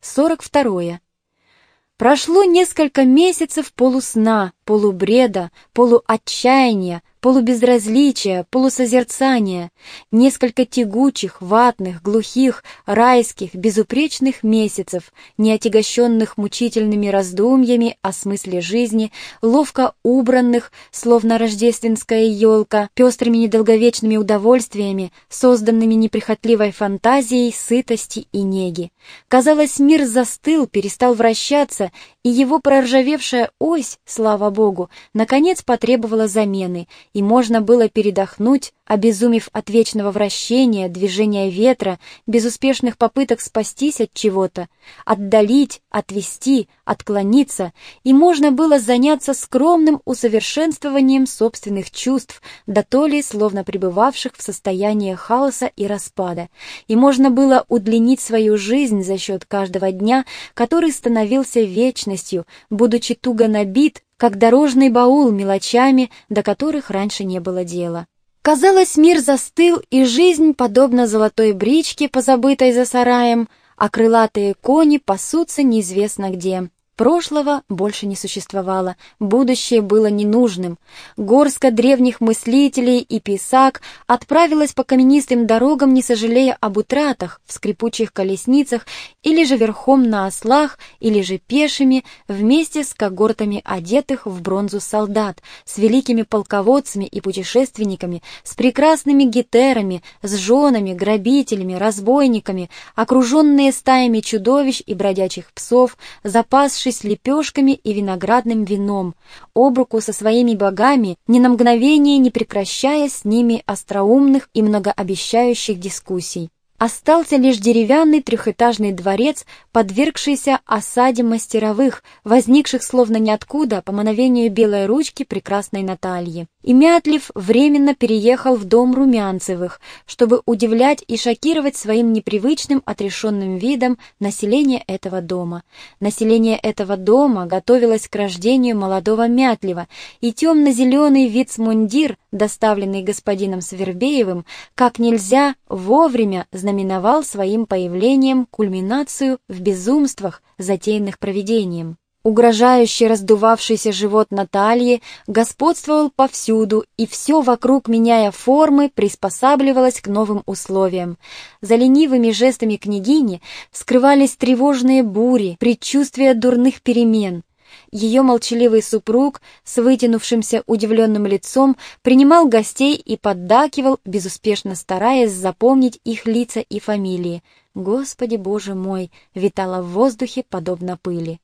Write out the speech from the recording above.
42. Прошло несколько месяцев полусна, полубреда, полуотчаяния, полубезразличия, полусозерцания, несколько тягучих, ватных, глухих, райских, безупречных месяцев, не отягощенных мучительными раздумьями о смысле жизни, ловко убранных, словно рождественская елка, пестрыми недолговечными удовольствиями, созданными неприхотливой фантазией сытости и неги. Казалось, мир застыл, перестал вращаться, и его проржавевшая ось, слава богу, наконец потребовала замены, и можно было передохнуть, обезумев от вечного вращения, движения ветра, безуспешных попыток спастись от чего-то, отдалить, отвести, отклониться, и можно было заняться скромным усовершенствованием собственных чувств, да то ли словно пребывавших в состоянии хаоса и распада, и можно было удлинить свою жизнь за счет каждого дня, который становился вечностью, будучи туго набит, как дорожный баул мелочами, до которых раньше не было дела. Казалось, мир застыл, и жизнь, подобно золотой бричке, позабытой за сараем, а крылатые кони пасутся неизвестно где. Прошлого больше не существовало, будущее было ненужным. Горстка древних мыслителей и писак отправилась по каменистым дорогам, не сожалея об утратах, в скрипучих колесницах, или же верхом на ослах, или же пешими, вместе с когортами одетых в бронзу солдат, с великими полководцами и путешественниками, с прекрасными гетерами, с женами, грабителями, разбойниками, окруженные стаями чудовищ и бродячих псов, запасшие напившись лепешками и виноградным вином, об руку со своими богами, ни на мгновение не прекращая с ними остроумных и многообещающих дискуссий. Остался лишь деревянный трехэтажный дворец, подвергшийся осаде мастеровых, возникших словно ниоткуда по мановению белой ручки прекрасной Натальи. И Мятлив временно переехал в дом Румянцевых, чтобы удивлять и шокировать своим непривычным отрешенным видом население этого дома. Население этого дома готовилось к рождению молодого Мятлива, и темно-зеленый вицмундир, доставленный господином Свербеевым, как нельзя вовремя знаменовал своим появлением кульминацию в безумствах, затеянных провидением. Угрожающий раздувавшийся живот Натальи господствовал повсюду, и все вокруг, меняя формы, приспосабливалось к новым условиям. За ленивыми жестами княгини скрывались тревожные бури, предчувствия дурных перемен. Ее молчаливый супруг с вытянувшимся удивленным лицом принимал гостей и поддакивал, безуспешно стараясь запомнить их лица и фамилии. «Господи, Боже мой!» витало в воздухе, подобно пыли.